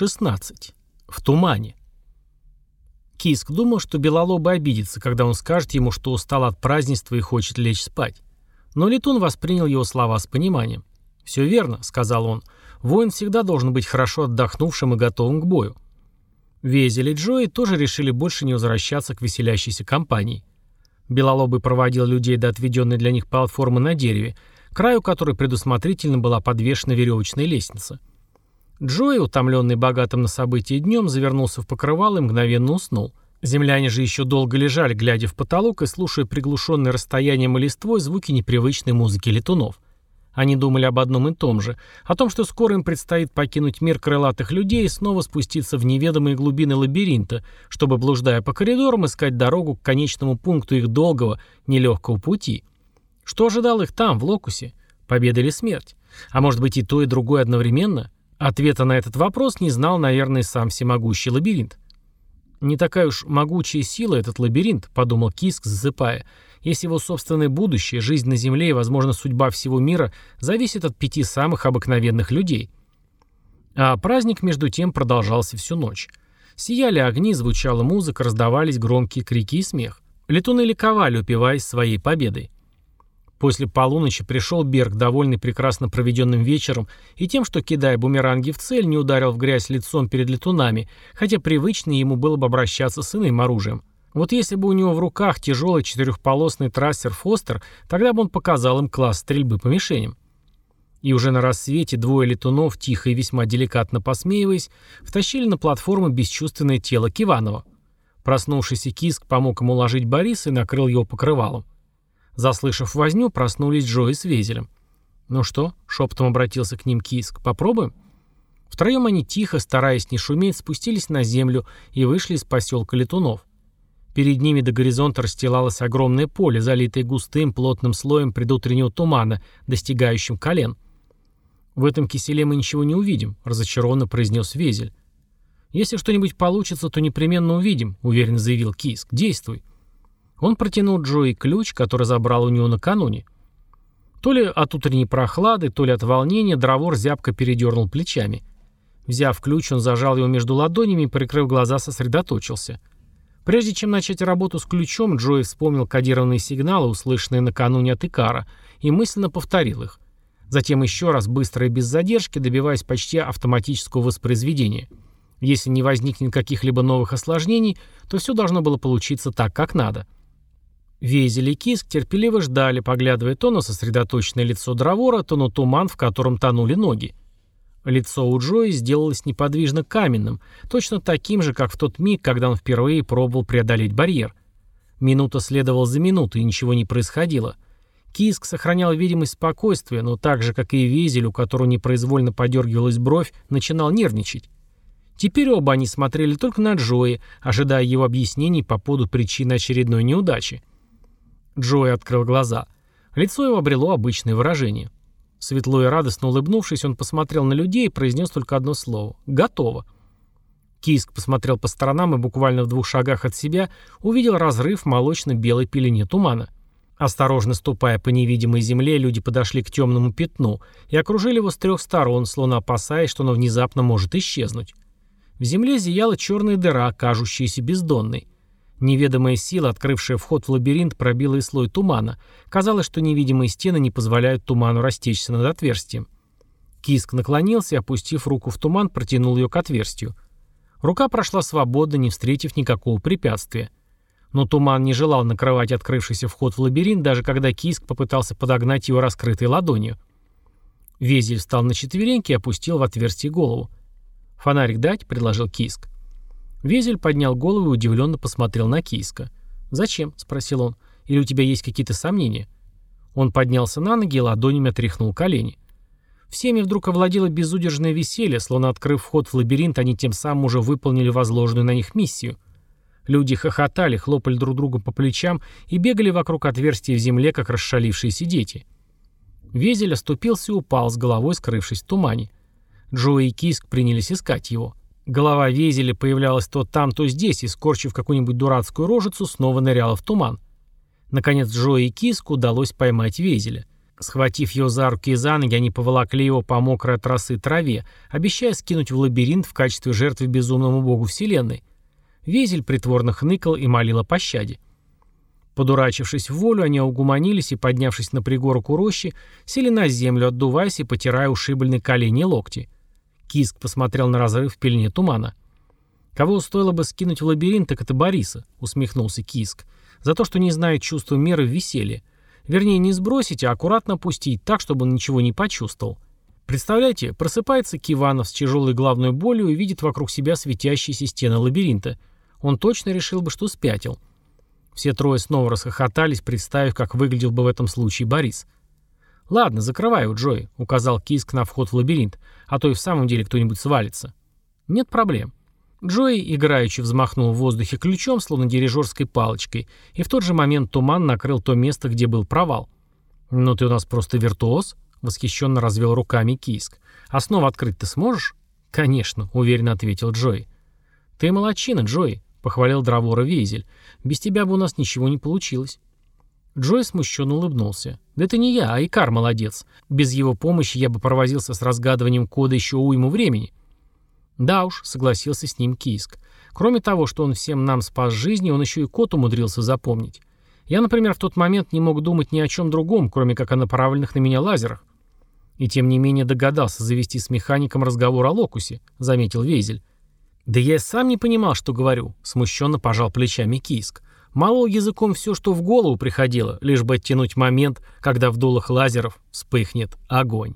16. В тумане. Киск думал, что Белолобый обидится, когда он скажет ему, что устал от празднества и хочет лечь спать. Но Летун воспринял его слова с пониманием. «Все верно», — сказал он. «Воин всегда должен быть хорошо отдохнувшим и готовым к бою». Везель и Джои тоже решили больше не возвращаться к веселящейся компании. Белолобый проводил людей до отведенной для них платформы на дереве, краю которой предусмотрительно была подвешена веревочная лестница. Джои, утомленный богатым на события днем, завернулся в покрывало и мгновенно уснул. Земляне же еще долго лежали, глядя в потолок и слушая приглушенные расстоянием и листвой звуки непривычной музыки летунов. Они думали об одном и том же, о том, что скоро им предстоит покинуть мир крылатых людей и снова спуститься в неведомые глубины лабиринта, чтобы, блуждая по коридорам, искать дорогу к конечному пункту их долгого, нелегкого пути. Что ожидал их там, в Локусе? Победа или смерть? А может быть и то, и другое одновременно? Ответа на этот вопрос не знал, наверное, сам всемогущий лабиринт. «Не такая уж могучая сила этот лабиринт», — подумал Киск, засыпая, «если его собственное будущее, жизнь на Земле и, возможно, судьба всего мира зависит от пяти самых обыкновенных людей». А праздник, между тем, продолжался всю ночь. Сияли огни, звучала музыка, раздавались громкие крики и смех. Летуны ликовали, упиваясь своей победой. После полуночи пришел Берг, довольный прекрасно проведенным вечером и тем, что, кидая бумеранги в цель, не ударил в грязь лицом перед летунами, хотя привычно ему было бы обращаться с иным оружием. Вот если бы у него в руках тяжелый четырехполосный трассер Фостер, тогда бы он показал им класс стрельбы по мишеням. И уже на рассвете двое летунов, тихо и весьма деликатно посмеиваясь, втащили на платформу бесчувственное тело Киванова. Проснувшийся Киск помог ему уложить Бориса и накрыл его покрывалом. Заслышав возню, проснулись Джо с Везелем. «Ну что?» — шепотом обратился к ним Киск. «Попробуем?» Втроем они тихо, стараясь не шуметь, спустились на землю и вышли из поселка Летунов. Перед ними до горизонта расстилалось огромное поле, залитое густым, плотным слоем предутреннего тумана, достигающим колен. «В этом киселе мы ничего не увидим», — разочарованно произнес Везель. «Если что-нибудь получится, то непременно увидим», — уверенно заявил Киск. «Действуй». Он протянул Джои ключ, который забрал у него накануне. То ли от утренней прохлады, то ли от волнения Дровор зябко передернул плечами. Взяв ключ, он зажал его между ладонями и, прикрыв глаза, сосредоточился. Прежде чем начать работу с ключом, Джои вспомнил кодированные сигналы, услышанные накануне от Икара, и мысленно повторил их. Затем еще раз, быстро и без задержки, добиваясь почти автоматического воспроизведения. Если не возникнет каких-либо новых осложнений, то все должно было получиться так, как надо. — Везель и Киск терпеливо ждали, поглядывая то на сосредоточенное лицо Дровора, то на туман, в котором тонули ноги. Лицо у Джои сделалось неподвижно каменным, точно таким же, как в тот миг, когда он впервые пробовал преодолеть барьер. Минута следовала за минутой, и ничего не происходило. Киск сохранял видимость спокойствия, но так же, как и Везель, у которого непроизвольно подергивалась бровь, начинал нервничать. Теперь оба они смотрели только на Джои, ожидая его объяснений по поводу причины очередной неудачи. Джой открыл глаза. Лицо его обрело обычное выражение. Светло и радостно улыбнувшись, он посмотрел на людей и произнес только одно слово «Готово». Киск посмотрел по сторонам и буквально в двух шагах от себя увидел разрыв молочно-белой пелене тумана. Осторожно ступая по невидимой земле, люди подошли к темному пятну и окружили его с трех сторон, словно опасаясь, что оно внезапно может исчезнуть. В земле зияла черная дыра, кажущаяся бездонной. Неведомая сила, открывшая вход в лабиринт, пробила и слой тумана. Казалось, что невидимые стены не позволяют туману растечься над отверстием. Киск наклонился и, опустив руку в туман, протянул ее к отверстию. Рука прошла свободно, не встретив никакого препятствия. Но туман не желал накрывать открывшийся вход в лабиринт, даже когда Киск попытался подогнать его раскрытой ладонью. Везель встал на четвереньки и опустил в отверстие голову. «Фонарик дать?» — предложил Киск. Везель поднял голову и удивленно посмотрел на Кийска. «Зачем?» — спросил он. «Или у тебя есть какие-то сомнения?» Он поднялся на ноги и ладонями отряхнул колени. Всеми вдруг овладело безудержное веселье, словно открыв вход в лабиринт, они тем самым уже выполнили возложенную на них миссию. Люди хохотали, хлопали друг друга по плечам и бегали вокруг отверстия в земле, как расшалившиеся дети. Везель оступился и упал, с головой скрывшись в тумане. Джои и Киск принялись искать его. Голова Везеля появлялась то там, то здесь, и, скорчив какую-нибудь дурацкую рожицу, снова ныряла в туман. Наконец Джо и Киску удалось поймать Везеля. Схватив его за руки и за ноги, они поволокли его по мокрой от траве, обещая скинуть в лабиринт в качестве жертвы безумному богу Вселенной. Везель притворно хныкал и молил о пощаде. Подурачившись в волю, они угуманились и, поднявшись на пригорок у рощи, сели на землю, отдуваясь и потирая ушибленные колени и локти. Киск посмотрел на разрыв в пелене тумана. «Кого стоило бы скинуть в лабиринт, так это Бориса», — усмехнулся Киск. «За то, что не знает чувства меры в веселье. Вернее, не сбросить, а аккуратно опустить так, чтобы он ничего не почувствовал. Представляете, просыпается Киванов с тяжелой головной болью и видит вокруг себя светящиеся стены лабиринта. Он точно решил бы, что спятил. Все трое снова расхохотались, представив, как выглядел бы в этом случае Борис. «Ладно, закрывай его, Джой», — указал Киск на вход в лабиринт, «а то и в самом деле кто-нибудь свалится». «Нет проблем». Джой играючи взмахнул в воздухе ключом, словно дирижерской палочкой, и в тот же момент туман накрыл то место, где был провал. «Ну ты у нас просто виртуоз», — восхищенно развел руками Киск. «А снова открыть ты сможешь?» «Конечно», — уверенно ответил Джой. «Ты молодчина, Джой», — похвалил Дровора Вейзель. «Без тебя бы у нас ничего не получилось». Джой смущенно улыбнулся. «Да это не я, а Икар молодец. Без его помощи я бы провозился с разгадыванием кода еще уйму времени». «Да уж», — согласился с ним Кийск. «Кроме того, что он всем нам спас жизни, он еще и код умудрился запомнить. Я, например, в тот момент не мог думать ни о чем другом, кроме как о направленных на меня лазерах. И тем не менее догадался завести с механиком разговор о локусе», — заметил Вейзель. «Да я сам не понимал, что говорю», — смущенно пожал плечами Кийск. Мало языком все, что в голову приходило, лишь бы оттянуть момент, когда в дулах лазеров вспыхнет огонь.